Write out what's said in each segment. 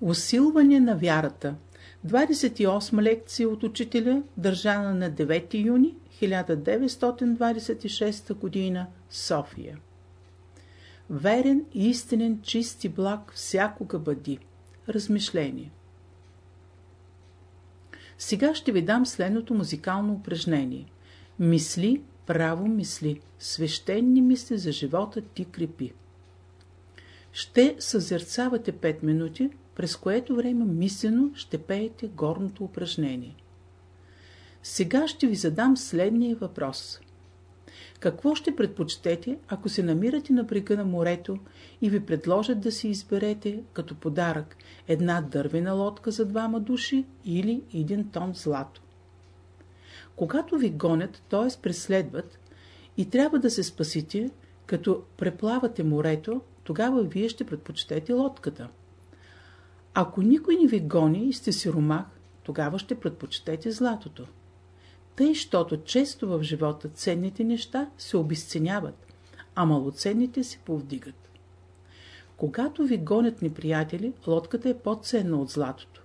Усилване на вярата 28 лекция от учителя, държана на 9 юни 1926 г. София Верен, истинен, чист и благ всякога бъди. Размишление Сега ще ви дам следното музикално упражнение. Мисли, право мисли, свещени мисли за живота ти крепи. Ще съзерцавате 5 минути, през което време мислено ще пеете горното упражнение. Сега ще ви задам следния въпрос. Какво ще предпочтете, ако се намирате на брега на морето и ви предложат да си изберете като подарък една дървена лодка за двама души или един тон злато? Когато ви гонят, т.е. преследват и трябва да се спасите, като преплавате морето, тогава вие ще предпочтете лодката. Ако никой не ви гони и сте сиромах, тогава ще предпочтете златото. Тъй, щото често в живота ценните неща се обесценяват, а малоценните се повдигат. Когато ви гонят неприятели, лодката е по-ценна от златото.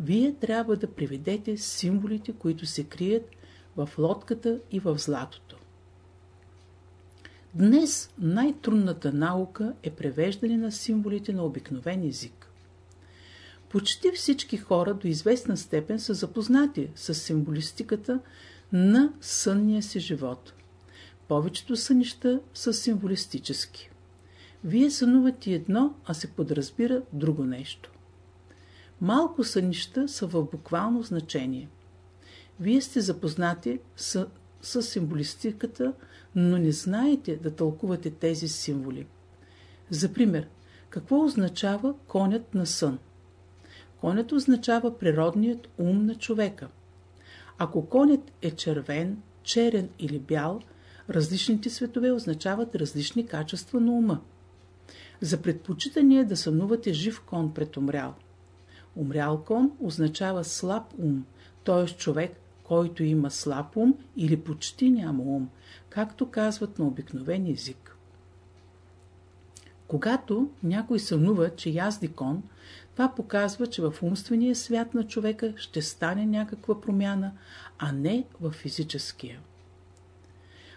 Вие трябва да приведете символите, които се крият в лодката и в златото. Днес най-трудната наука е превеждане на символите на обикновен език. Почти всички хора до известна степен са запознати с символистиката на сънния си живот. Повечето сънища са символистически. Вие сънувате едно, а се подразбира друго нещо. Малко сънища са в буквално значение. Вие сте запознати с, с символистиката, но не знаете да тълкувате тези символи. За пример, какво означава конят на сън? Конят означава природният ум на човека. Ако конят е червен, черен или бял, различните светове означават различни качества на ума. За предпочитане е да сънувате жив кон пред умрял. Умрял кон означава слаб ум, т.е. човек, който има слаб ум или почти няма ум, както казват на обикновен език. Когато някой сънува, че язди кон, това показва, че в умствения свят на човека ще стане някаква промяна, а не в физическия.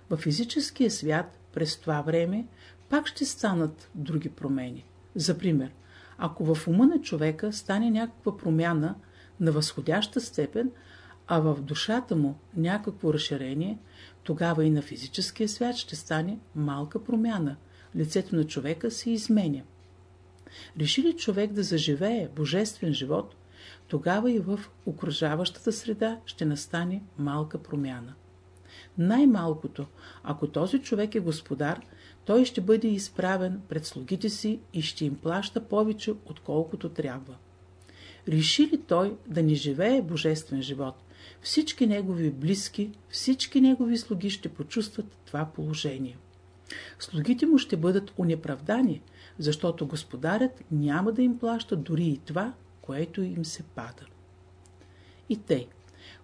В физическия свят през това време пак ще станат други промени. За пример, ако в ума на човека стане някаква промяна на възходяща степен, а в душата му някакво разширение, тогава и на физическия свят ще стане малка промяна. Лицето на човека се изменя. Реши ли човек да заживее божествен живот, тогава и в окружаващата среда ще настане малка промяна. Най-малкото, ако този човек е господар, той ще бъде изправен пред слугите си и ще им плаща повече, отколкото трябва. Реши ли той да не живее божествен живот, всички негови близки, всички негови слуги ще почувстват това положение. Слугите му ще бъдат унеправдани, защото господарят няма да им плаща дори и това, което им се пада. И тъй,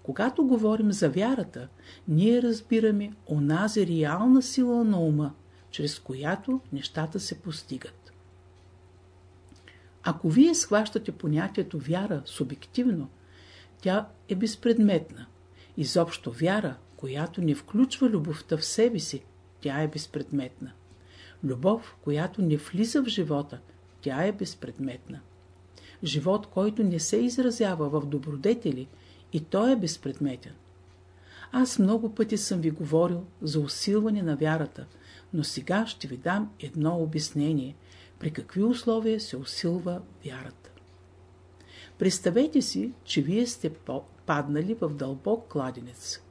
когато говорим за вярата, ние разбираме онази реална сила на ума, чрез която нещата се постигат. Ако вие схващате понятието вяра субективно, тя е безпредметна. Изобщо вяра, която не включва любовта в себе си, тя е безпредметна. Любов, която не влиза в живота, тя е безпредметна. Живот, който не се изразява в добродетели, и той е безпредметен. Аз много пъти съм ви говорил за усилване на вярата, но сега ще ви дам едно обяснение, при какви условия се усилва вярата. Представете си, че вие сте паднали в дълбок кладенец.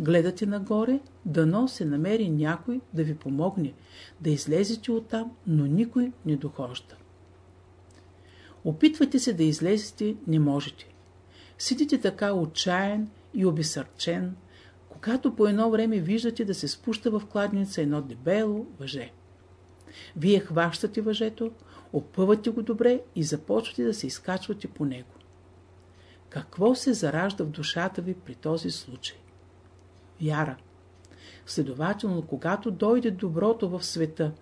Гледате нагоре, дано се намери някой да ви помогне, да излезете оттам, но никой не дохожда. Опитвате се да излезете, не можете. Сидите така отчаян и обесърчен, когато по едно време виждате да се спуща в кладница едно дебело въже. Вие хващате въжето, опъвате го добре и започвате да се изкачвате по него. Какво се заражда в душата ви при този случай? Вяра. Следователно, когато дойде доброто в света,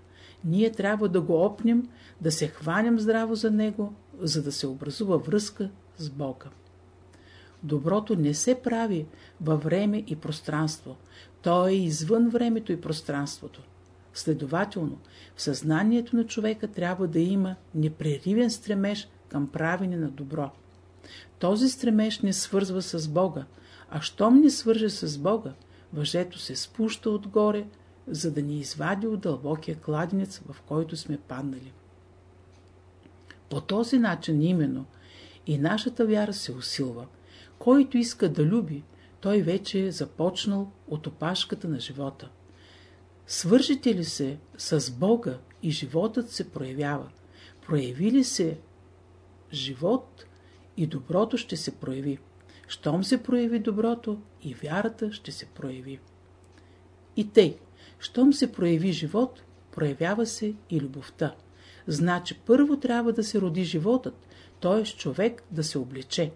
ние трябва да го опнем, да се хванем здраво за него, за да се образува връзка с Бога. Доброто не се прави във време и пространство. То е извън времето и пространството. Следователно, в съзнанието на човека трябва да има непреривен стремеж към правене на добро. Този стремеж не свързва с Бога, а щом не свърже с Бога, въжето се спуща отгоре, за да ни извади от дълбокия кладенец, в който сме паднали. По този начин именно и нашата вяра се усилва. Който иска да люби, той вече е започнал от опашката на живота. Свържите ли се с Бога и животът се проявява. Прояви ли се живот и доброто ще се прояви. Щом се прояви доброто и вярата ще се прояви. И тъй, щом се прояви живот, проявява се и любовта. Значи първо трябва да се роди животът, т.е. човек да се облече.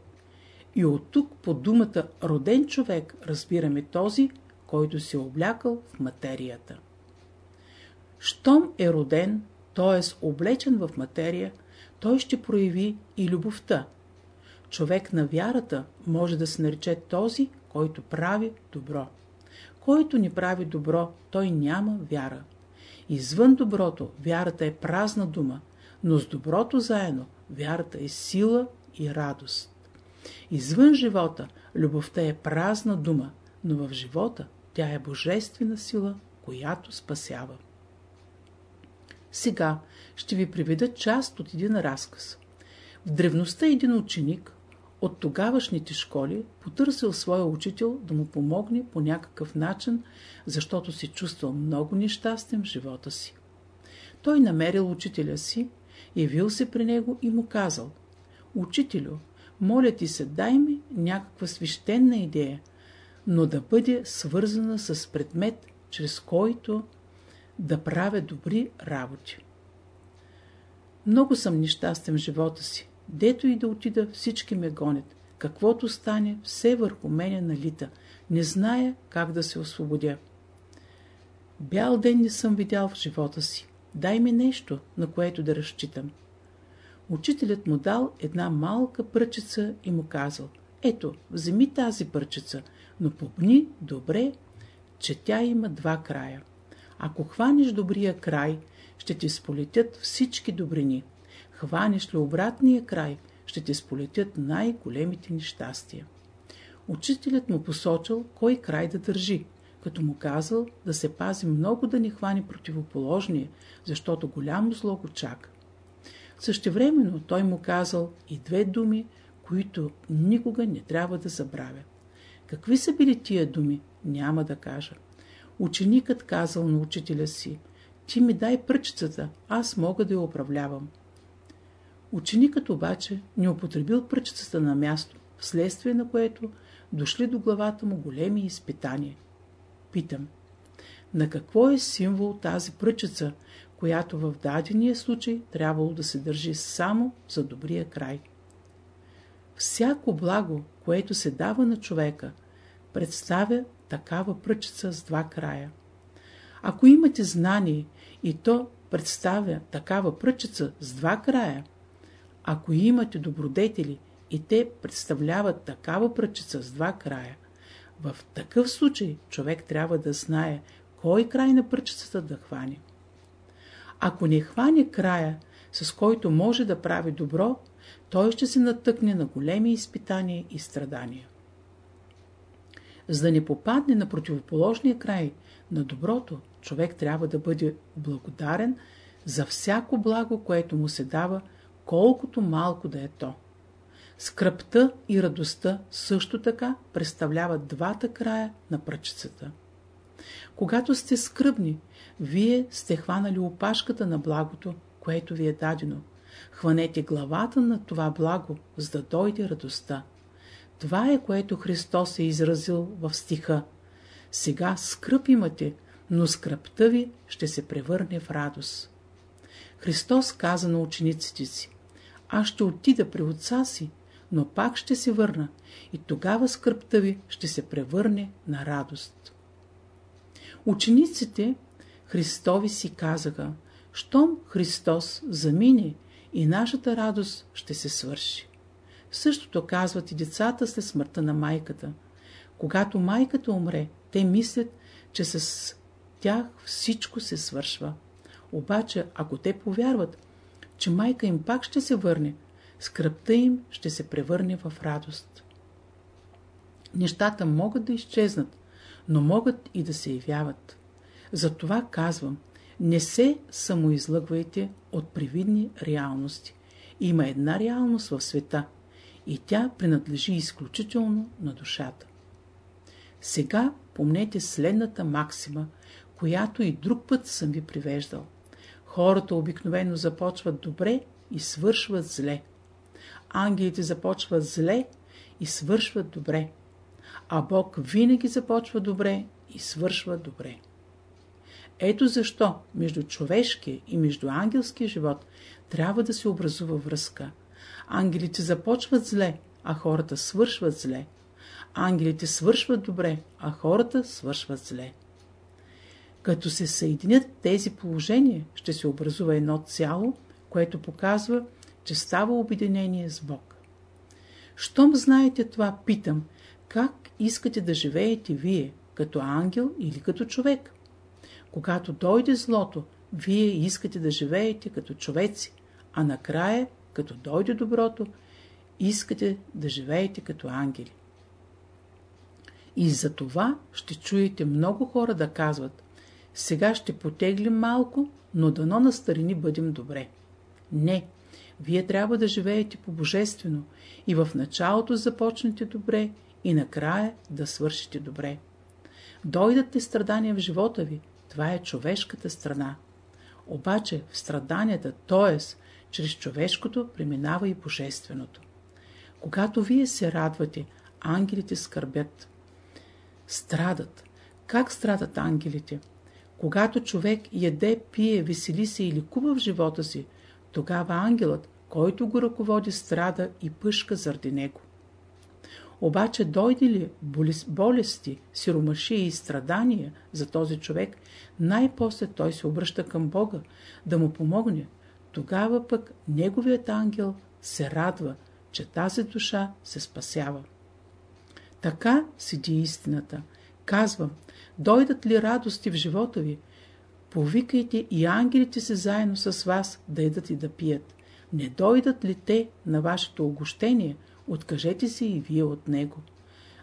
И от тук по думата роден човек разбираме този, който се е облякал в материята. Щом е роден, т.е. облечен в материя, той ще прояви и любовта. Човек на вярата може да се нарече този, който прави добро. Който не прави добро, той няма вяра. Извън доброто, вярата е празна дума, но с доброто заедно, вярата е сила и радост. Извън живота, любовта е празна дума, но в живота тя е божествена сила, която спасява. Сега ще ви приведа част от един разказ. В древността един ученик от тогавашните школи потърсил своя учител да му помогне по някакъв начин, защото се чувствал много нещастен в живота си. Той намерил учителя си, явил се при него и му казал «Учителю, моля ти се, дай ми някаква свещена идея, но да бъде свързана с предмет, чрез който да правя добри работи. Много съм нещастен в живота си. Дето и да отида, всички ме гонят. Каквото стане, все върху мене налита. Не зная как да се освободя. Бял ден не съм видял в живота си. Дай ми нещо, на което да разчитам. Учителят му дал една малка пръчица и му казал, ето, вземи тази пръчица, но попни добре, че тя има два края. Ако хванеш добрия край, ще ти сполетят всички добрини. Хванеш ли обратния край, ще ти сполетят най-големите нещастия. Учителят му посочил кой край да държи, като му казал да се пази много да не хване противоположния, защото голямо зло го чака. Същевременно той му казал и две думи, които никога не трябва да забравя. Какви са били тия думи, няма да кажа. Ученикът казал на учителя си, ти ми дай пръчицата, аз мога да я управлявам. Ученикът обаче не употребил пръчицата на място, вследствие на което дошли до главата му големи изпитания. Питам, на какво е символ тази пръчица, която в дадения случай трябвало да се държи само за добрия край? Всяко благо, което се дава на човека, представя такава пръчица с два края. Ако имате знание и то представя такава пръчица с два края, ако имате добродетели и те представляват такава пръчица с два края, в такъв случай човек трябва да знае кой край на пръчицата да хване. Ако не хване края, с който може да прави добро, той ще се натъкне на големи изпитания и страдания. За да не попадне на противоположния край на доброто, човек трябва да бъде благодарен за всяко благо, което му се дава, колкото малко да е то. Скръпта и радостта също така представляват двата края на пръчицата. Когато сте скръбни, вие сте хванали опашката на благото, което ви е дадено. Хванете главата на това благо, за да дойде радостта. Това е, което Христос е изразил в стиха. Сега скръп имате, но скръпта ви ще се превърне в радост. Христос каза на учениците си, аз ще отида при отца си, но пак ще се върна и тогава скръпта ви ще се превърне на радост. Учениците Христови си казаха, щом Христос замине и нашата радост ще се свърши. Същото казват и децата след смъртта на майката. Когато майката умре, те мислят, че с тях всичко се свършва. Обаче, ако те повярват, че майка им пак ще се върне, скръпта им ще се превърне в радост. Нещата могат да изчезнат, но могат и да се явяват. Затова казвам, не се самоизлъгвайте от привидни реалности. Има една реалност в света и тя принадлежи изключително на душата. Сега помнете следната максима, която и друг път съм ви привеждал. Хората обикновено започват добре и свършват зле. Ангелите започват зле и свършват добре. А Бог винаги започва добре и свършва добре. Ето защо между човешкия и между ангелския живот трябва да се образува връзка. Ангелите започват зле, а хората свършват зле. Ангелите свършват добре, а хората свършват зле. Като се съединят тези положения, ще се образува едно цяло, което показва, че става обединение с Бог. Щом знаете това, питам, как искате да живеете вие, като ангел или като човек? Когато дойде злото, вие искате да живеете като човеци, а накрая, като дойде доброто, искате да живеете като ангели. И за това ще чуете много хора да казват сега ще потеглим малко, но дано на старини бъдем добре. Не, вие трябва да живеете по-божествено и в началото започнете добре и накрая да свършите добре. Дойдат ли страдания в живота ви, това е човешката страна. Обаче в страданията, т.е. чрез човешкото, преминава и божественото. Когато вие се радвате, ангелите скърбят. Страдат. Как страдат ангелите? Когато човек яде, пие, весели се или купа в живота си, тогава ангелът, който го ръководи, страда и пъшка заради него. Обаче дойде ли болести, сиромаши и страдания за този човек, най-после той се обръща към Бога да му помогне. Тогава пък неговият ангел се радва, че тази душа се спасява. Така седи истината. Казвам, дойдат ли радости в живота ви, повикайте и ангелите се заедно с вас да едат и да пият. Не дойдат ли те на вашето огощение, откажете се и вие от него.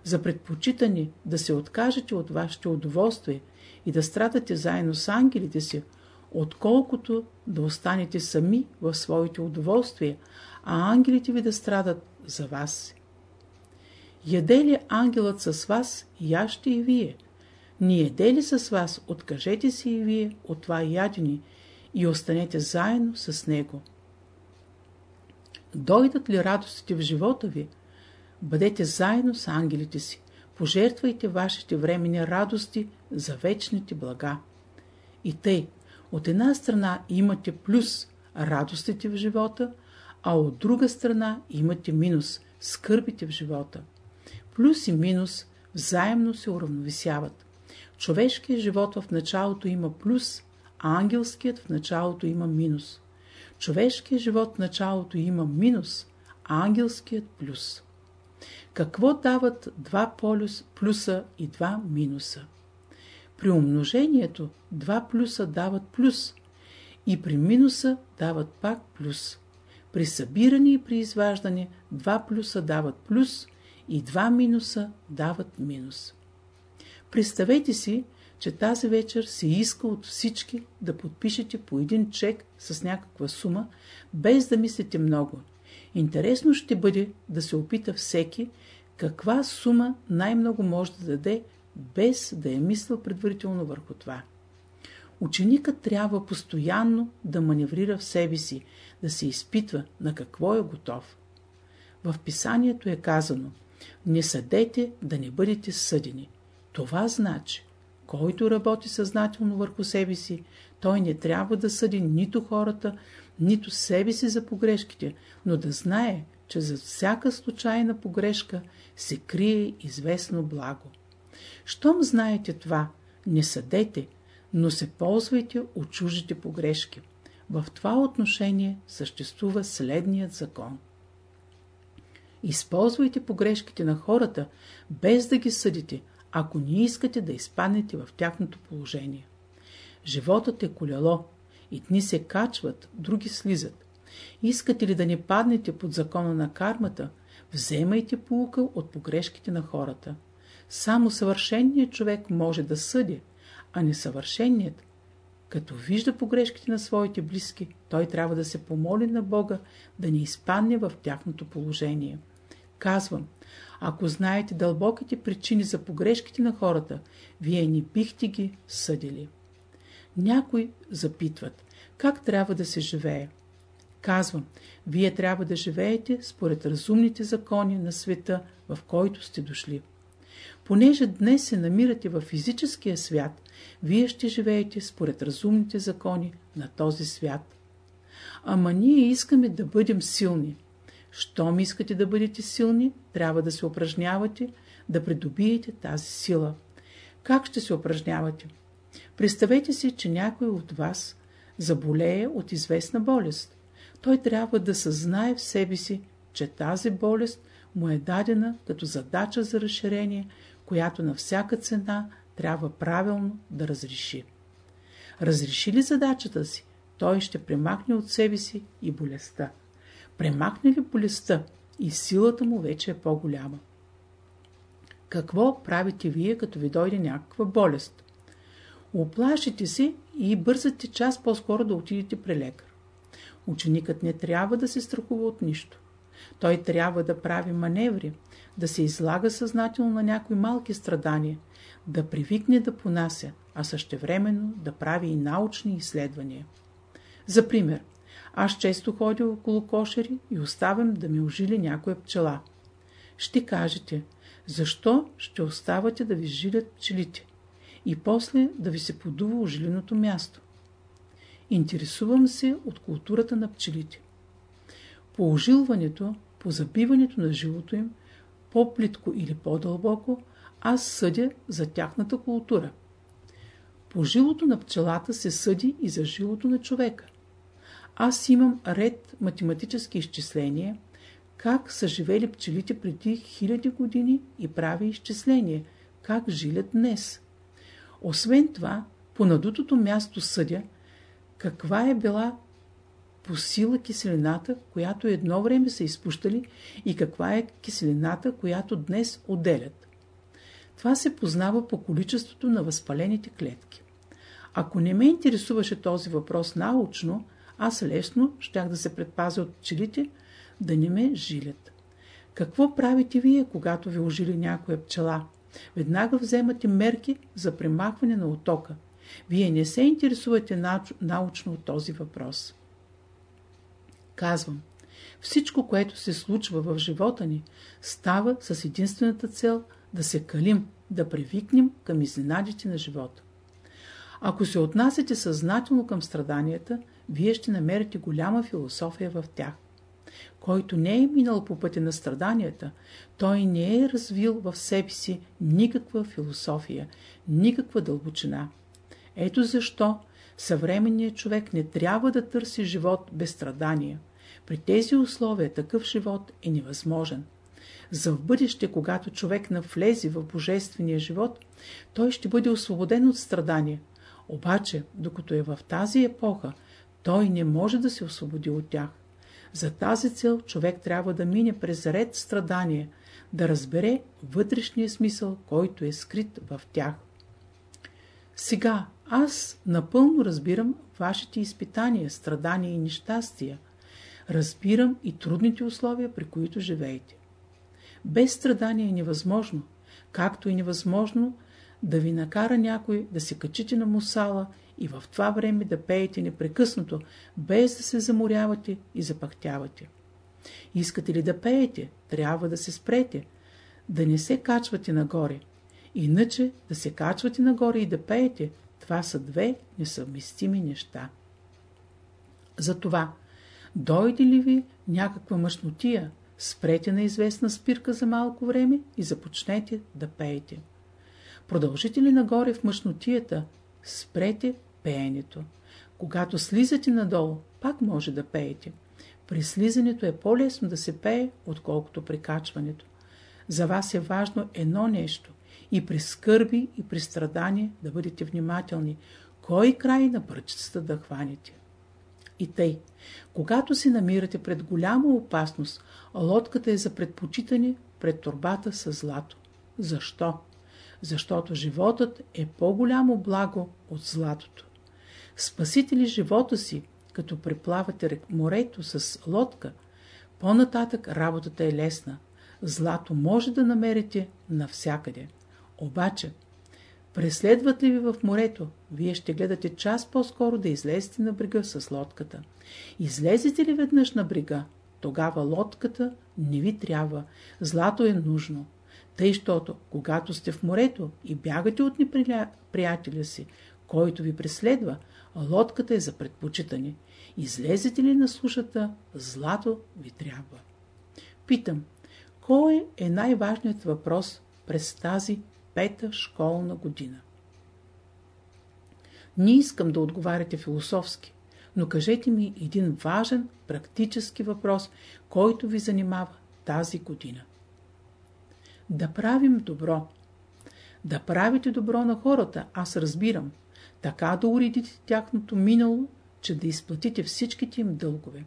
За предпочитане да се откажете от вашето удоволствие и да страдате заедно с ангелите си, отколкото да останете сами в своите удоволствия, а ангелите ви да страдат за вас. Яде ли ангелът с вас, яще и вие. Не яде ли с вас, откажете се и вие от това ядени и останете заедно с него. Дойдат ли радостите в живота ви, бъдете заедно с ангелите си. Пожертвайте вашите времени радости за вечните блага. И тъй, от една страна имате плюс радостите в живота, а от друга страна имате минус скърбите в живота. Плюс и минус взаимно се уравновесяват. Човешкият живот в началото има плюс, а ангелският в началото има минус. Човешкият живот в началото има минус, а ангелският плюс. Какво дават два полюс, плюса и два минуса? При умножението два плюса дават плюс и при минуса дават пак плюс. При събиране и при изваждане два плюса дават плюс и два минуса дават минус. Представете си, че тази вечер се иска от всички да подпишете по един чек с някаква сума, без да мислите много. Интересно ще бъде да се опита всеки, каква сума най-много може да даде, без да е мислил предварително върху това. Ученикът трябва постоянно да маневрира в себе си, да се изпитва на какво е готов. В писанието е казано Не съдете да не бъдете съдени. Това значи, който работи съзнателно върху себе си, той не трябва да съди нито хората, нито себе си за погрешките, но да знае, че за всяка случайна погрешка се крие известно благо. Щом знаете това, не съдете, но се ползвайте от чужите погрешки. В това отношение съществува следният закон. Използвайте погрешките на хората, без да ги съдите, ако не искате да изпаднете в тяхното положение. Животът е колело, дни се качват, други слизат. Искате ли да не паднете под закона на кармата, вземайте полука от погрешките на хората. Само съвършенният човек може да съди, а несъвършенният, като вижда погрешките на своите близки, той трябва да се помоли на Бога да не изпадне в тяхното положение. Казвам, ако знаете дълбоките причини за погрешките на хората, вие не бихте ги съдили. Някои запитват, как трябва да се живее. Казвам, вие трябва да живеете според разумните закони на света, в който сте дошли. Понеже днес се намирате в физическия свят, вие ще живеете според разумните закони на този свят. Ама ние искаме да бъдем силни. Щом искате да бъдете силни, трябва да се упражнявате, да придобиете тази сила. Как ще се упражнявате? Представете си, че някой от вас заболее от известна болест. Той трябва да съзнае в себе си, че тази болест му е дадена като задача за разширение, която на всяка цена трябва правилно да разреши. Разреши ли задачата си, той ще премахне от себе си и болестта. Премахне ли болестта и силата му вече е по-голяма. Какво правите вие, като ви дойде някаква болест? Оплашите се и бързате час по-скоро да отидете при лекар. Ученикът не трябва да се страхува от нищо. Той трябва да прави маневри, да се излага съзнателно на някои малки страдания, да привикне да понася, а същевременно да прави и научни изследвания. За пример, аз често ходя около кошери и оставям да ми ожили някоя пчела. Ще кажете, защо ще оставате да ви жилят пчелите? и после да ви се подува ожиленото място. Интересувам се от културата на пчелите. По ожилването, по забиването на жилото им, по-плитко или по-дълбоко, аз съдя за тяхната култура. По жилото на пчелата се съди и за жилото на човека. Аз имам ред математически изчисления, как са живели пчелите преди хиляди години и прави изчисления, как жилят днес. Освен това, по надутото място съдя, каква е била по сила киселината, която едно време са изпущали и каква е киселината, която днес отделят. Това се познава по количеството на възпалените клетки. Ако не ме интересуваше този въпрос научно, аз лесно щях да се предпазя от пчелите да не ме жилят. Какво правите вие, когато ви ожили някоя пчела? Веднага вземате мерки за премахване на отока. Вие не се интересувате научно от този въпрос. Казвам, всичко, което се случва в живота ни, става с единствената цел да се калим, да привикнем към изненадите на живота. Ако се отнасяте съзнателно към страданията, вие ще намерите голяма философия в тях. Който не е минал по пътя на страданията, той не е развил в себе си никаква философия, никаква дълбочина. Ето защо съвременният човек не трябва да търси живот без страдания. При тези условия такъв живот е невъзможен. За в бъдеще, когато човек навлезе в божествения живот, той ще бъде освободен от страдания. Обаче, докато е в тази епоха, той не може да се освободи от тях. За тази цел човек трябва да мине през ред страдания, да разбере вътрешния смисъл, който е скрит в тях. Сега аз напълно разбирам вашите изпитания, страдания и нещастия. Разбирам и трудните условия, при които живеете. Без страдания е невъзможно, както и невъзможно да ви накара някой да се качите на мусала и в това време да пеете непрекъснато, без да се заморявате и запахтявате. Искате ли да пеете, трябва да се спрете, да не се качвате нагоре. Иначе да се качвате нагоре и да пеете, това са две несъвместими неща. Затова, дойде ли ви някаква мъжнотия, спрете на известна спирка за малко време и започнете да пеете. Продължите ли нагоре в мъжнотията, спрете пеенето. Когато слизате надолу, пак може да пеете. При слизането е по-лесно да се пее, отколкото при качването. За вас е важно едно нещо и при скърби, и при страдание да бъдете внимателни, кой край на пръчицата да хванете. И тъй, когато се намирате пред голяма опасност, лодката е за предпочитане пред турбата с злато. Защо? Защото животът е по-голямо благо от златото. Спасите ли живота си, като преплавате морето с лодка, по-нататък работата е лесна. Злато може да намерите навсякъде. Обаче, преследват ли ви в морето, вие ще гледате час по-скоро да излезете на брега с лодката. Излезете ли веднъж на брега, тогава лодката не ви трябва, злато е нужно. Тъй, щото, когато сте в морето и бягате от неприятеля си, който ви преследва, лодката е за предпочитане. Излезете ли на сушата, злато ви трябва. Питам, кой е най-важният въпрос през тази пета школна година? Не искам да отговаряте философски, но кажете ми един важен практически въпрос, който ви занимава тази година. Да правим добро. Да правите добро на хората, аз разбирам. Така да уредите тяхното минало, че да изплатите всичките им дългове.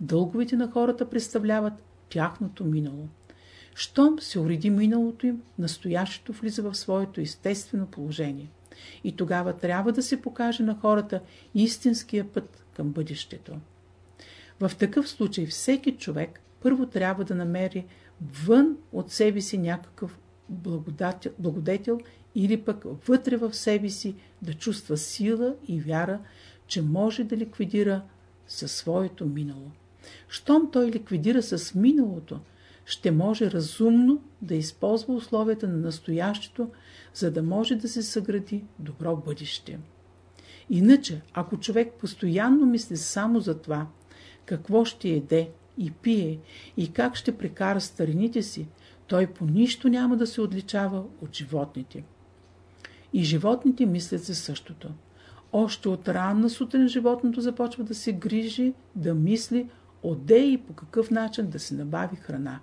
Дълговете на хората представляват тяхното минало. Щом се уреди миналото им, настоящето влиза в своето естествено положение. И тогава трябва да се покаже на хората истинския път към бъдещето. В такъв случай всеки човек първо трябва да намери вън от себе си някакъв благодател, благодетел или пък вътре в себе си да чувства сила и вяра, че може да ликвидира със своето минало. Щом той ликвидира с миналото, ще може разумно да използва условията на настоящето, за да може да се съгради добро бъдеще. Иначе, ако човек постоянно мисли само за това, какво ще еде и пие и как ще прекара старините си, той по нищо няма да се отличава от животните. И животните мислят за същото. Още от ранна сутрин животното започва да се грижи, да мисли, отде и по какъв начин да се набави храна.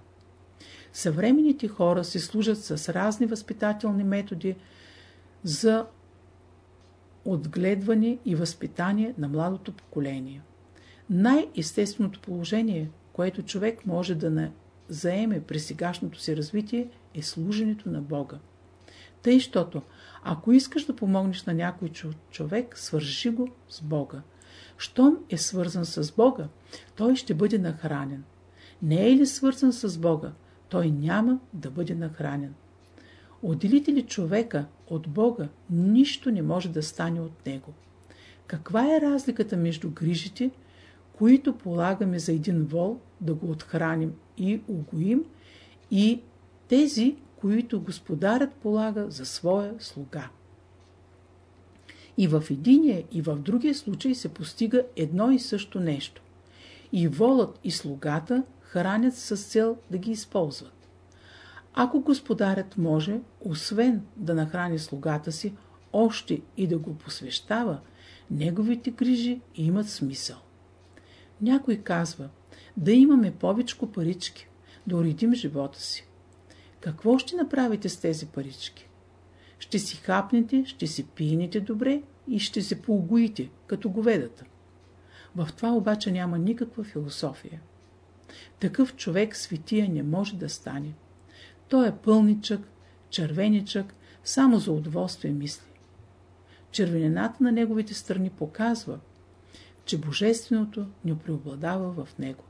Съвременните хора се служат с разни възпитателни методи за отгледване и възпитание на младото поколение. Най-естественото положение, което човек може да заеме при сегашното си развитие, е служенето на Бога. Тъй, щото, ако искаш да помогнеш на някой човек, свържи го с Бога. Щом е свързан с Бога, той ще бъде нахранен. Не е ли свързан с Бога, той няма да бъде нахранен. Отделите ли човека от Бога, нищо не може да стане от него. Каква е разликата между грижите, които полагаме за един вол, да го отхраним и угоим, и тези, които господарят полага за своя слуга? И в единия, и в другия случай се постига едно и също нещо. И волът, и слугата хранят с цел да ги използват. Ако господарят може, освен да нахрани слугата си, още и да го посвещава, неговите грижи имат смисъл. Някой казва, да имаме повечко парички, да уредим живота си. Какво ще направите с тези парички? Ще си хапнете, ще си пинете добре и ще се поугоите, като говедата. В това обаче няма никаква философия. Такъв човек светия не може да стане. Той е пълничък, червеничък, само за удоволствие мисли. Червенината на неговите страни показва, че Божественото не преобладава в него.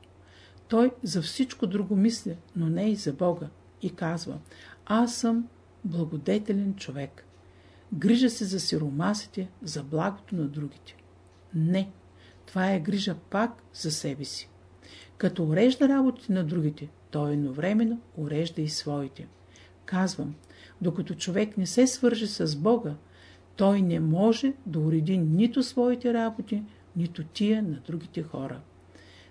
Той за всичко друго мисли, но не и за Бога. И казва, аз съм благодетелен човек. Грижа се за сиромасите, за благото на другите. Не, това е грижа пак за себе си. Като урежда работите на другите, той едновременно урежда и своите. Казвам, докато човек не се свърже с Бога, той не може да уреди нито своите работи, нито тия на другите хора.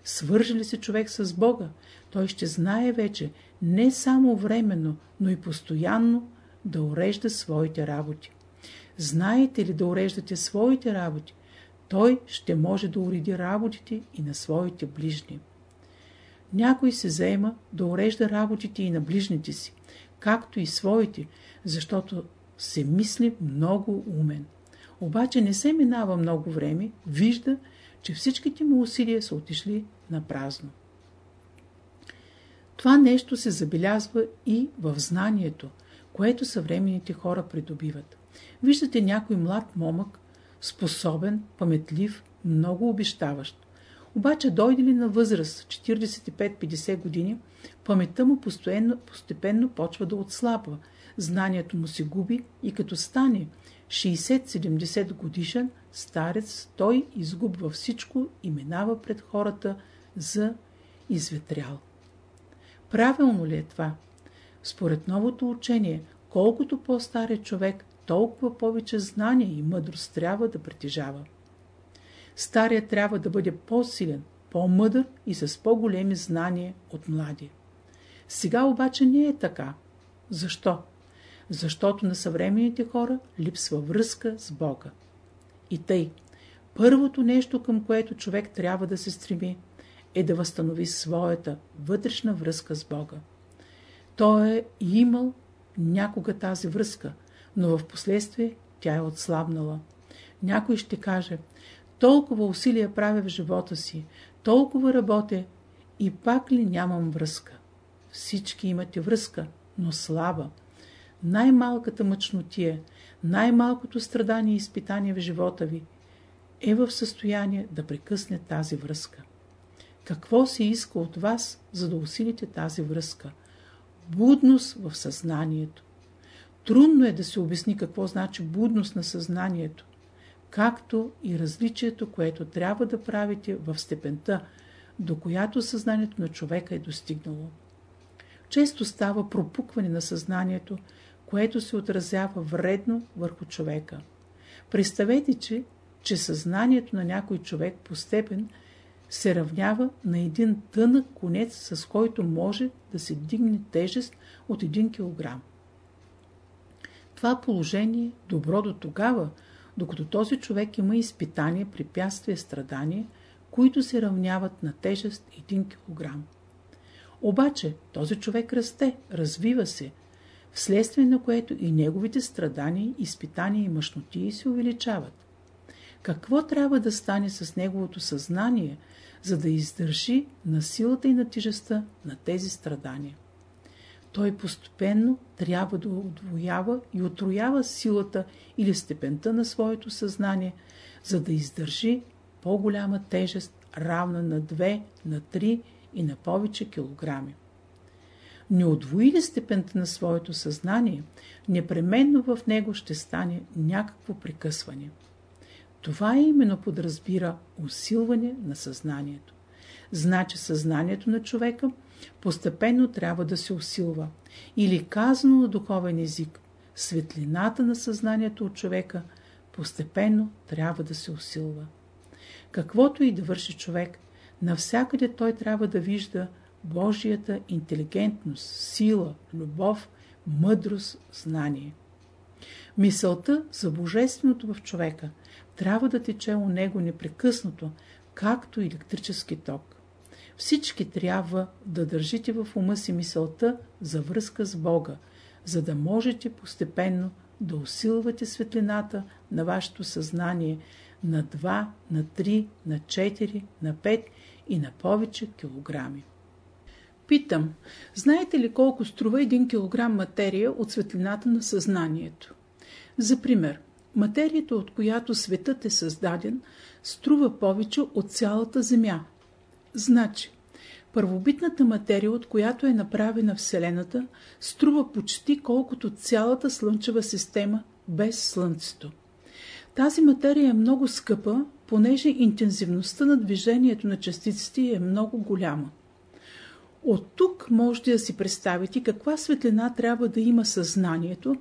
Свържи ли се човек с Бога, той ще знае вече не само временно, но и постоянно да урежда своите работи. Знаете ли да уреждате своите работи, той ще може да уреди работите и на своите ближни. Някой се заема да урежда работите и на ближните си, както и своите, защото се мисли много умен. Обаче не се минава много време, вижда, че всичките му усилия са отишли на празно. Това нещо се забелязва и в знанието, което съвременните хора придобиват. Виждате някой млад момък, способен, паметлив, много обещаващ. Обаче дойде ли на възраст 45-50 години, паметта му постепенно, постепенно почва да отслабва, знанието му се губи и като стане 60-70 годишен старец, той изгубва всичко и минава пред хората за изветрял. Правилно ли е това? Според новото учение, колкото по-стар е човек, толкова повече знание и мъдрост трябва да притежава. Стария трябва да бъде по-силен, по-мъдър и с по-големи знания от младия. Сега обаче не е така. Защо? Защото на съвременните хора липсва връзка с Бога. И тъй, първото нещо, към което човек трябва да се стреми, е да възстанови своята вътрешна връзка с Бога. Той е имал някога тази връзка, но в последствие тя е отслабнала. Някой ще каже, толкова усилия правя в живота си, толкова работя и пак ли нямам връзка? Всички имате връзка, но слаба. Най-малката мъчнотия, най-малкото страдание и изпитание в живота ви е в състояние да прекъсне тази връзка. Какво се иска от вас, за да усилите тази връзка? Будност в съзнанието. Трудно е да се обясни какво значи будност на съзнанието, както и различието, което трябва да правите в степента, до която съзнанието на човека е достигнало. Често става пропукване на съзнанието, което се отразява вредно върху човека. Представете, че, че съзнанието на някой човек по степен се равнява на един тънък конец, с който може да се дигне тежест от 1 кг. Това положение добро до тогава, докато този човек има изпитания, препятствия, страдания, които се равняват на тежест 1 кг. Обаче този човек расте, развива се, вследствие на което и неговите страдания, изпитания и мъжноти се увеличават. Какво трябва да стане с неговото съзнание, за да издържи на силата и на тежестта на тези страдания? Той постепенно трябва да отвоява и отроява силата или степента на своето съзнание, за да издържи по-голяма тежест, равна на 2, на 3 и на повече килограми. Не отвои степента на своето съзнание, непременно в него ще стане някакво прекъсване. Това именно подразбира усилване на съзнанието. Значи съзнанието на човека постепенно трябва да се усилва. Или казано на духовен език, светлината на съзнанието от човека постепенно трябва да се усилва. Каквото и да върши човек, навсякъде той трябва да вижда Божията интелигентност, сила, любов, мъдрост, знание. Мисълта за Божественото в човека трябва да тече у него непрекъснато, както електрически ток. Всички трябва да държите в ума си мисълта за връзка с Бога, за да можете постепенно да усилвате светлината на вашето съзнание на 2, на 3, на 4, на 5 и на повече килограми. Питам, знаете ли колко струва 1 кг материя от светлината на съзнанието? За пример, материята, от която светът е създаден, струва повече от цялата Земя. Значи, първобитната материя, от която е направена Вселената, струва почти колкото цялата Слънчева система без Слънцето. Тази материя е много скъпа, понеже интензивността на движението на частиците е много голяма. От тук можете да си представите каква светлина трябва да има съзнанието,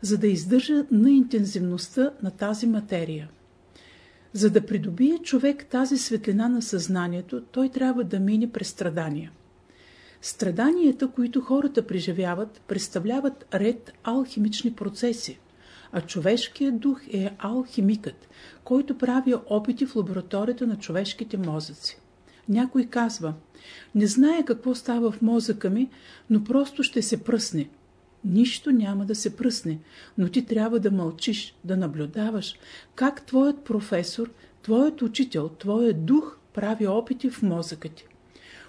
за да издържа на интензивността на тази материя. За да придобие човек тази светлина на съзнанието, той трябва да мине през страдания. Страданията, които хората преживяват, представляват ред алхимични процеси, а човешкият дух е алхимикът, който прави опити в лабораторията на човешките мозъци. Някой казва, не знае какво става в мозъка ми, но просто ще се пръсне. Нищо няма да се пръсне, но ти трябва да мълчиш, да наблюдаваш как твоят професор, твоят учител, твоят дух прави опити в мозъка ти.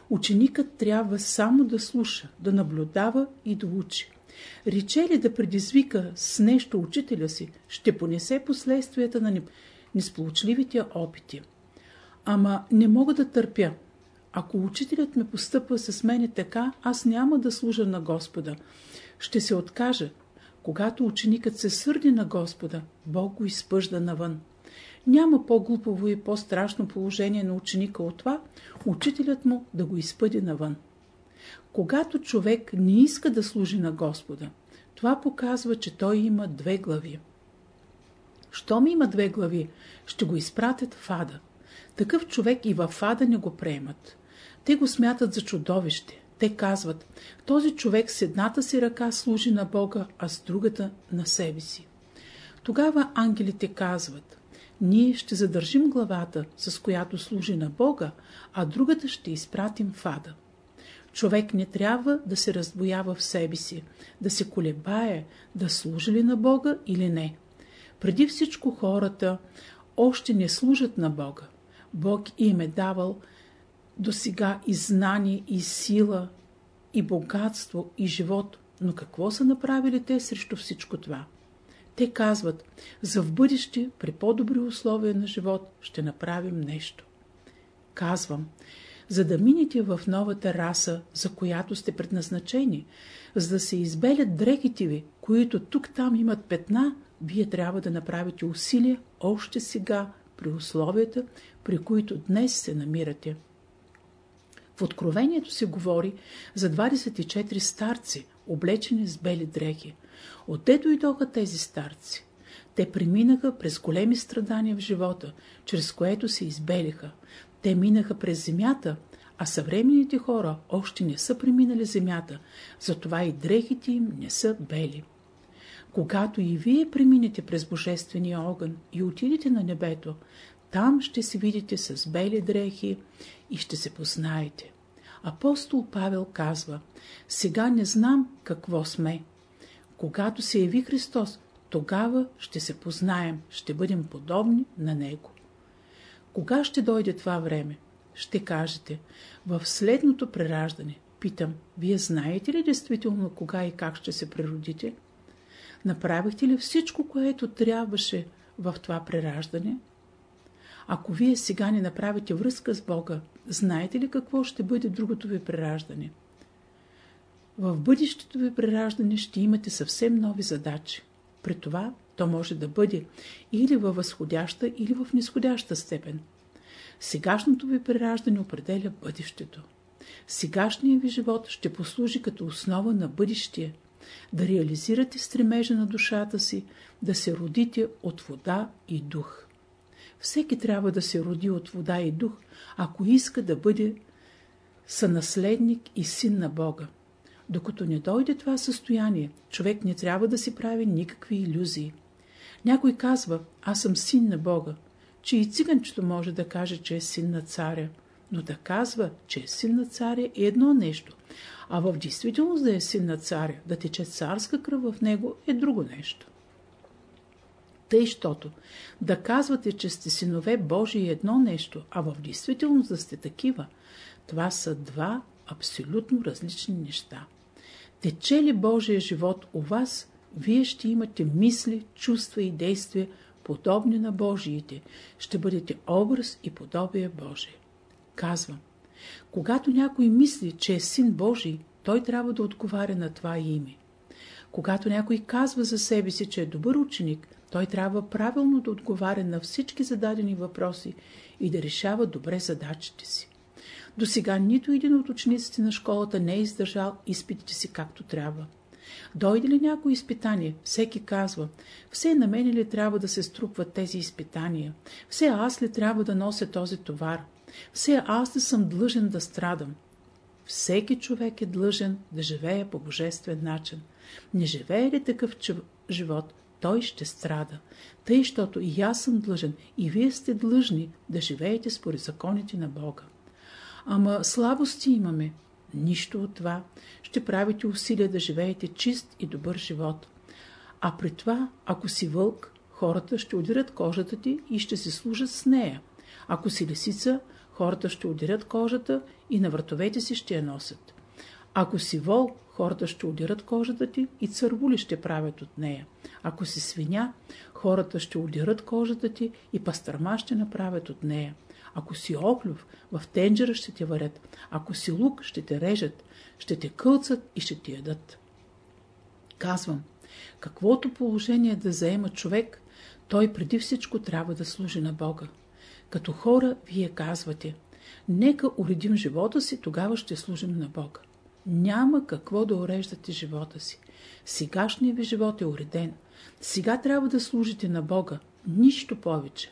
Ученикът трябва само да слуша, да наблюдава и да учи. Рече ли да предизвика с нещо учителя си, ще понесе последствията на несполучливите опити. Ама не мога да търпя. Ако учителят ме постъпва с мене така, аз няма да служа на Господа. Ще се откажа. Когато ученикът се сърди на Господа, Бог го изпъжда навън. Няма по-глупово и по-страшно положение на ученика от това, учителят му да го изпъди навън. Когато човек не иска да служи на Господа, това показва, че той има две глави. Щом има две глави, ще го изпратят в ада. Такъв човек и в ада не го приемат. Те го смятат за чудовище. Те казват, този човек с едната си ръка служи на Бога, а с другата на себе си. Тогава ангелите казват, ние ще задържим главата, с която служи на Бога, а другата ще изпратим в ада. Човек не трябва да се раздвоява в себе си, да се колебае, да служи ли на Бога или не. Преди всичко хората още не служат на Бога. Бог им е давал до сега и знание, и сила, и богатство, и живот. Но какво са направили те срещу всичко това? Те казват, за в бъдеще, при по-добри условия на живот, ще направим нещо. Казвам, за да минете в новата раса, за която сте предназначени, за да се избелят дрехите ви, които тук-там имат петна, вие трябва да направите усилия още сега при условията, при които днес се намирате. В Откровението се говори за 24 старци, облечени с бели дрехи. Отде дойдоха тези старци? Те преминаха през големи страдания в живота, чрез което се избелиха. Те минаха през земята, а съвременните хора още не са преминали земята, затова и дрехите им не са бели. Когато и вие преминете през Божествения огън и отидете на небето, там ще се видите с бели дрехи и ще се познаете. Апостол Павел казва, сега не знам какво сме. Когато се яви Христос, тогава ще се познаем, ще бъдем подобни на Него. Кога ще дойде това време? Ще кажете, в следното прераждане. Питам, вие знаете ли действително кога и как ще се преродите? Направихте ли всичко, което трябваше в това прераждане? Ако вие сега не направите връзка с Бога, знаете ли какво ще бъде другото ви прераждане? В бъдещето ви прераждане ще имате съвсем нови задачи. При това то може да бъде или във възходяща, или в нисходяща степен. Сегашното ви прераждане определя бъдещето. Сегашният ви живот ще послужи като основа на бъдещия, да реализирате стремежа на душата си, да се родите от вода и дух. Всеки трябва да се роди от вода и дух, ако иска да бъде сънаследник и син на Бога. Докато не дойде това състояние, човек не трябва да си прави никакви иллюзии. Някой казва, аз съм син на Бога, че и циганчето може да каже, че е син на царя, но да казва, че е син на царя е едно нещо, а в действителност да е син на царя, да тече царска кръв в него е друго нещо. Тъй, щото да казвате, че сте синове Божии едно нещо, а в действителност да сте такива, това са два абсолютно различни неща. Тече ли Божия живот у вас, вие ще имате мисли, чувства и действия, подобни на Божиите. Ще бъдете образ и подобие Божие. Казвам, когато някой мисли, че е син Божий, той трябва да отговаря на това име. Когато някой казва за себе си, че е добър ученик, той трябва правилно да отговаря на всички зададени въпроси и да решава добре задачите си. До сега нито един от учениците на школата не е издържал изпитите си както трябва. Дойде ли някое изпитание, всеки казва, все на мене ли трябва да се струпват тези изпитания, все аз ли трябва да нося този товар, все аз ли съм длъжен да страдам. Всеки човек е длъжен да живее по божествен начин. Не живее ли такъв живот, той ще страда. Тъй, щото и аз съм длъжен, и вие сте длъжни да живеете според законите на Бога. Ама слабости имаме. Нищо от това. Ще правите усилия да живеете чист и добър живот. А при това, ако си вълк, хората ще удират кожата ти и ще се служат с нея. Ако си лисица, хората ще удират кожата и на вратовете си ще я носят. Ако си вол, хората ще удират кожата ти и цървули ще правят от нея. Ако си свиня, хората ще удират кожата ти и пастърма ще направят от нея. Ако си оклюв, в тенджера ще те варят. Ако си лук, ще те режат, ще те кълцат и ще ти ядат. Казвам, каквото положение да заема човек, той преди всичко трябва да служи на Бога. Като хора, вие казвате, нека уредим живота си, тогава ще служим на Бога. Няма какво да уреждате живота си. Сегашният ви живот е уреден. Сега трябва да служите на Бога. Нищо повече.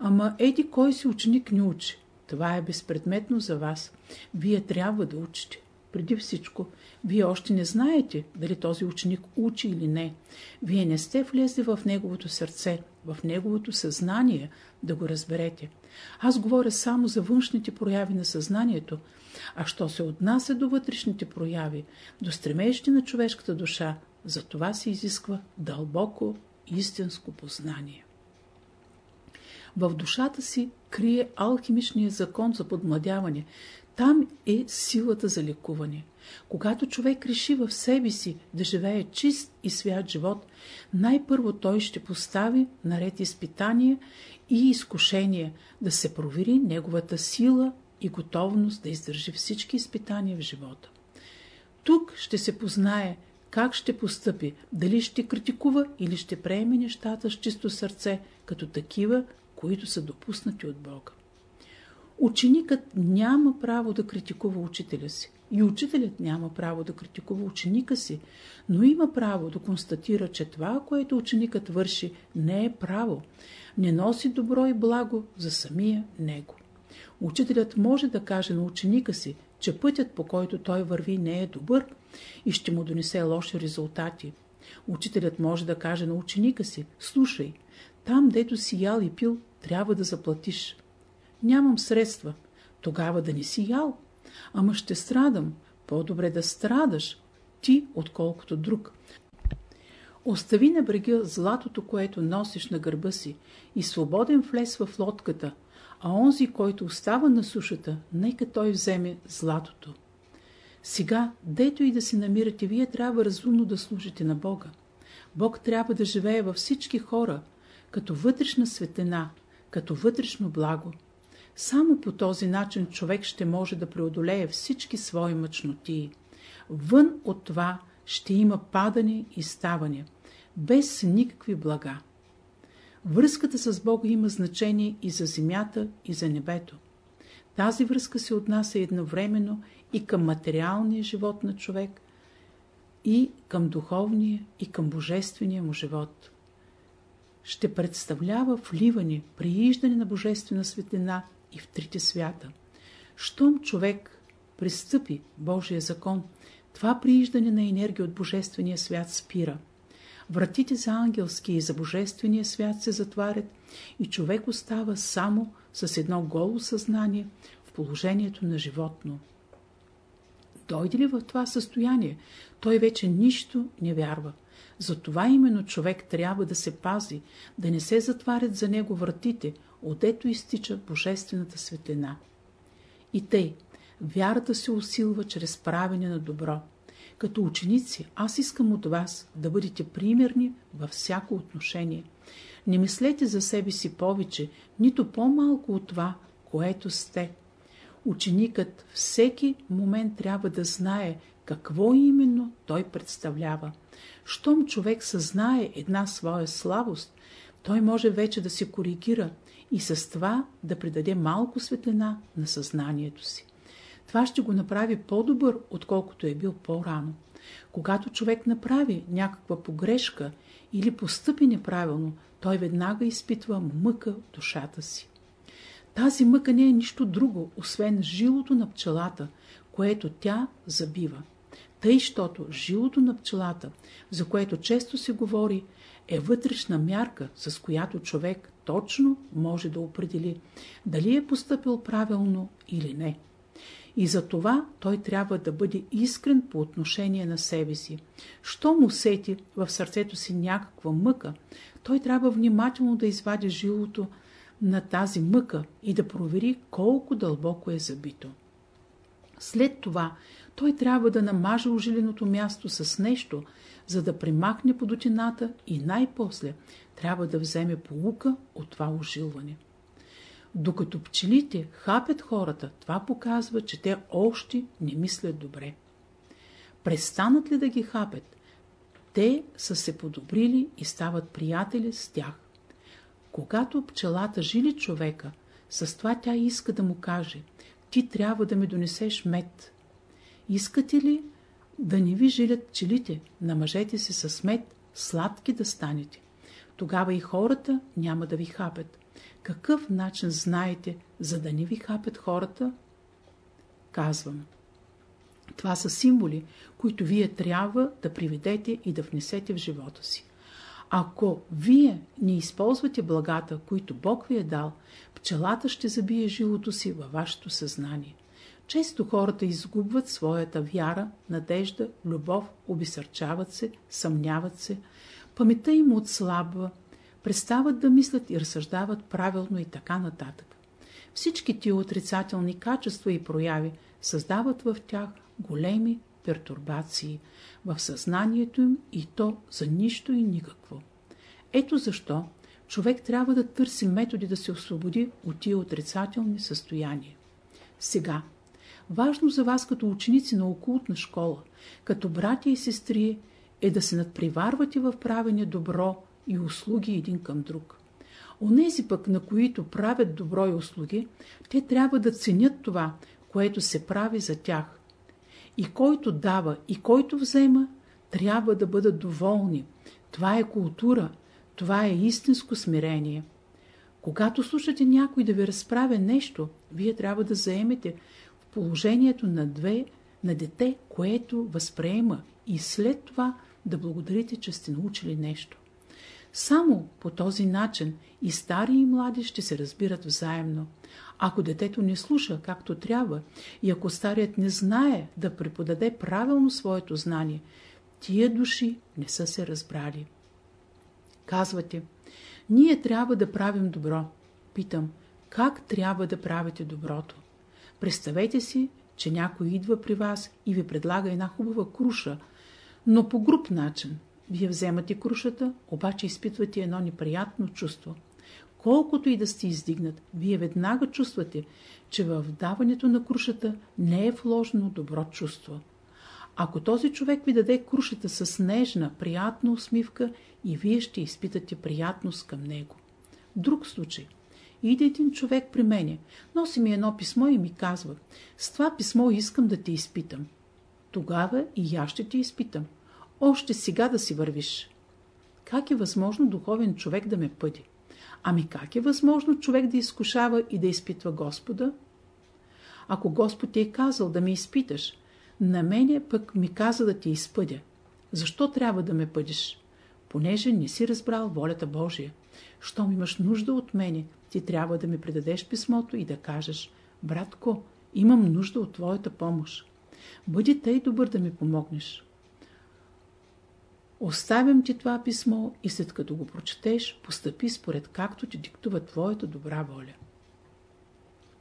Ама еди кой си ученик не учи. Това е безпредметно за вас. Вие трябва да учите. Преди всичко, вие още не знаете дали този ученик учи или не. Вие не сте влезли в неговото сърце, в неговото съзнание да го разберете. Аз говоря само за външните прояви на съзнанието, а що се отнася до вътрешните прояви, до стремежите на човешката душа, за това се изисква дълбоко истинско познание. В душата си крие алхимичния закон за подмладяване. Там е силата за лекуване. Когато човек реши в себе си да живее чист и свят живот, най-първо той ще постави наред изпитания и изкушения, да се провери неговата сила и готовност да издържи всички изпитания в живота. Тук ще се познае как ще постъпи, дали ще критикува или ще приеме нещата с чисто сърце, като такива, които са допуснати от Бога. Ученикът няма право да критикува учителя си. И учителят няма право да критикува ученика си, но има право да констатира, че това, което ученикът върши, не е право, не носи добро и благо за самия него. Учителят може да каже на ученика си, че пътят по който той върви не е добър и ще му донесе лоши резултати. Учителят може да каже на ученика си, слушай, там, дето си ял и пил, трябва да заплатиш. Нямам средства. Тогава да не си ял. Ама ще страдам. По-добре да страдаш ти, отколкото друг. Остави на брега златото, което носиш на гърба си и свободен влез в лодката, а онзи, който остава на сушата, нека той вземе златото. Сега, дето и да се намирате, вие трябва разумно да служите на Бога. Бог трябва да живее във всички хора, като вътрешна светена, като вътрешно благо. Само по този начин човек ще може да преодолее всички свои мъчноти. Вън от това ще има падане и ставане, без никакви блага. Връзката с Бога има значение и за земята, и за небето. Тази връзка се отнася едновременно и към материалния живот на човек, и към духовния, и към божествения му живот. Ще представлява вливане, прииждане на божествена светлина и в трите свята. Щом човек пристъпи Божия закон, това прииждане на енергия от Божествения свят спира. Вратите за ангелския и за Божествения свят се затварят и човек остава само с едно голо съзнание в положението на животно. Дойде ли в това състояние, той вече нищо не вярва. Затова именно човек трябва да се пази, да не се затварят за него вратите, отдето изтича божествената светлина. И тъй, вярата се усилва чрез правене на добро. Като ученици, аз искам от вас да бъдете примерни във всяко отношение. Не мислете за себе си повече, нито по-малко от това, което сте. Ученикът всеки момент трябва да знае какво именно той представлява. Щом човек съзнае една своя слабост, той може вече да се коригира и с това да придаде малко светлина на съзнанието си. Това ще го направи по-добър, отколкото е бил по-рано. Когато човек направи някаква погрешка или постъпи неправилно, той веднага изпитва мъка в душата си. Тази мъка не е нищо друго, освен жилото на пчелата, което тя забива. Тъй, щото жилото на пчелата, за което често се говори, е вътрешна мярка, с която човек точно може да определи дали е поступил правилно или не. И за това той трябва да бъде искрен по отношение на себе си. Що му сети в сърцето си някаква мъка, той трябва внимателно да извади жилото на тази мъка и да провери колко дълбоко е забито. След това той трябва да намаже ожиленото място с нещо, за да примахне подотината и най-после трябва да вземе полука от това ожилване. Докато пчелите хапят хората, това показва, че те още не мислят добре. Престанат ли да ги хапят, те са се подобрили и стават приятели с тях. Когато пчелата жили човека, с това тя иска да му каже, ти трябва да ми донесеш мед. Искате ли да не ви жилят пчелите, намажете се с мед, сладки да станете. Тогава и хората няма да ви хапят. Какъв начин знаете, за да не ви хапят хората? Казвам. Това са символи, които вие трябва да приведете и да внесете в живота си. Ако вие не използвате благата, които Бог ви е дал, пчелата ще забие жилото си във вашето съзнание. Често хората изгубват своята вяра, надежда, любов, обесърчават се, съмняват се, паметта им отслабва, престават да мислят и разсъждават правилно и така нататък. Всички тия отрицателни качества и прояви създават в тях големи пертурбации в съзнанието им и то за нищо и никакво. Ето защо човек трябва да търси методи да се освободи от тия отрицателни състояния. Сега, важно за вас като ученици на окултна школа, като братя и сестри, е да се надприварвате в правене добро и услуги един към друг. Онези пък, на които правят добро и услуги, те трябва да ценят това, което се прави за тях. И който дава, и който взема, трябва да бъдат доволни. Това е култура, това е истинско смирение. Когато слушате някой да ви разправя нещо, вие трябва да заемете в положението на две, на дете, което възприема и след това да благодарите, че сте научили нещо. Само по този начин и стари и млади ще се разбират взаимно. Ако детето не слуша както трябва и ако старият не знае да преподаде правилно своето знание, тия души не са се разбрали. Казвате, ние трябва да правим добро. Питам, как трябва да правите доброто? Представете си, че някой идва при вас и ви предлага една хубава круша, но по груп начин. Вие вземате крушата, обаче изпитвате едно неприятно чувство. Колкото и да сте издигнат, вие веднага чувствате, че в даването на крушата не е вложено добро чувство. Ако този човек ви даде крушата с нежна, приятна усмивка и вие ще изпитате приятност към него. Друг случай. Иде един човек при мене, носи ми едно писмо и ми казва, с това писмо искам да те изпитам. Тогава и аз ще те изпитам. Още сега да си вървиш. Как е възможно духовен човек да ме пъди? Ами как е възможно човек да изкушава и да изпитва Господа? Ако Господ ти е казал да ме изпиташ, на мене пък ми каза да ти изпъдя. Защо трябва да ме пъдиш? Понеже не си разбрал волята Божия. Щом имаш нужда от мене, ти трябва да ми предадеш писмото и да кажеш, братко, имам нужда от твоята помощ. Бъди тъй добър да ми помогнеш. Оставям ти това писмо и след като го прочетеш, постъпи според както ти диктува твоята добра воля.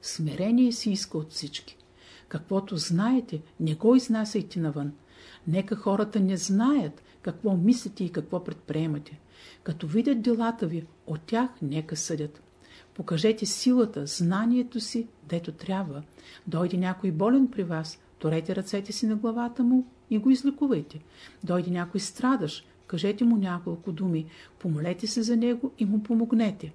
Смирение си иска от всички. Каквото знаете, не го изнасяйте навън. Нека хората не знаят какво мислите и какво предприемате. Като видят делата ви, от тях нека съдят. Покажете силата, знанието си, дето трябва. Дойде някой болен при вас, торете ръцете си на главата му и го излекувайте. Дойде някой страдаш, кажете му няколко думи, помолете се за него и му помогнете.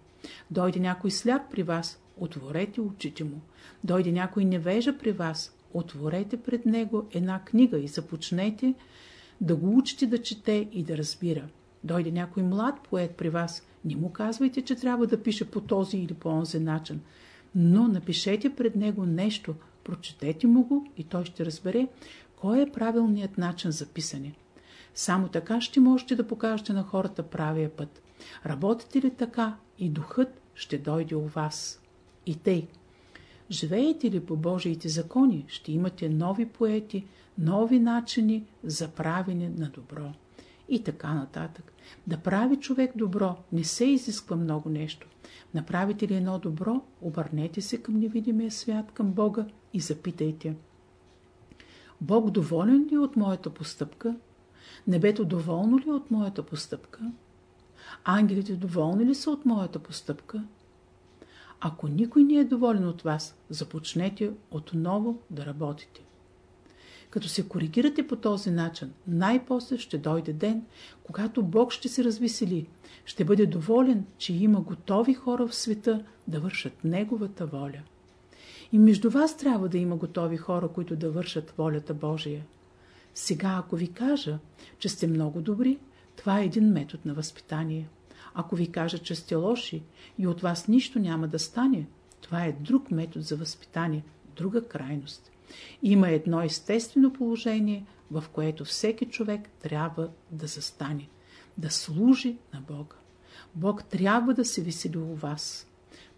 Дойде някой сляп при вас, отворете очите му. Дойде някой невежа при вас, отворете пред него една книга и започнете да го учите да чете и да разбира. Дойде някой млад поет при вас, не му казвайте, че трябва да пише по този или по онзи начин, но напишете пред него нещо, прочетете му го и той ще разбере кой е правилният начин за писане. Само така ще можете да покажете на хората правия път. Работите ли така и духът ще дойде у вас. И тъй. Живеете ли по Божиите закони, ще имате нови поети, нови начини за правене на добро. И така нататък. Да прави човек добро не се изисква много нещо. Направите ли едно добро, обърнете се към невидимия свят, към Бога и запитайте. Бог доволен ли е от моята постъпка? Небето доволно ли е от моята постъпка? Ангелите доволни ли са от моята постъпка? Ако никой не е доволен от вас, започнете отново да работите. Като се коригирате по този начин, най-после ще дойде ден, когато Бог ще се развесели, ще бъде доволен, че има готови хора в света да вършат Неговата воля. И между вас трябва да има готови хора, които да вършат волята Божия. Сега, ако ви кажа, че сте много добри, това е един метод на възпитание. Ако ви кажа, че сте лоши и от вас нищо няма да стане, това е друг метод за възпитание, друга крайност. Има едно естествено положение, в което всеки човек трябва да застане, да служи на Бога. Бог трябва да се весели у вас.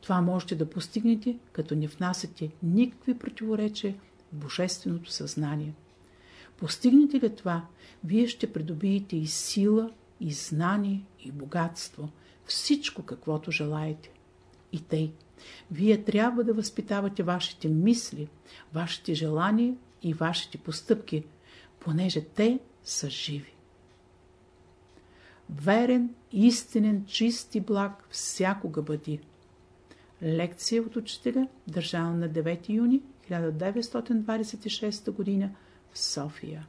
Това можете да постигнете, като не внасяте никакви противоречия в божественото съзнание. Постигнете ли това, вие ще придобиете и сила, и знание, и богатство, всичко каквото желаете. И тъй. Вие трябва да възпитавате вашите мисли, вашите желания и вашите постъпки, понеже те са живи. Верен, истинен, чист и благ всякога бъди. Лекция от учителя, държана на 9 юни 1926 г. в София.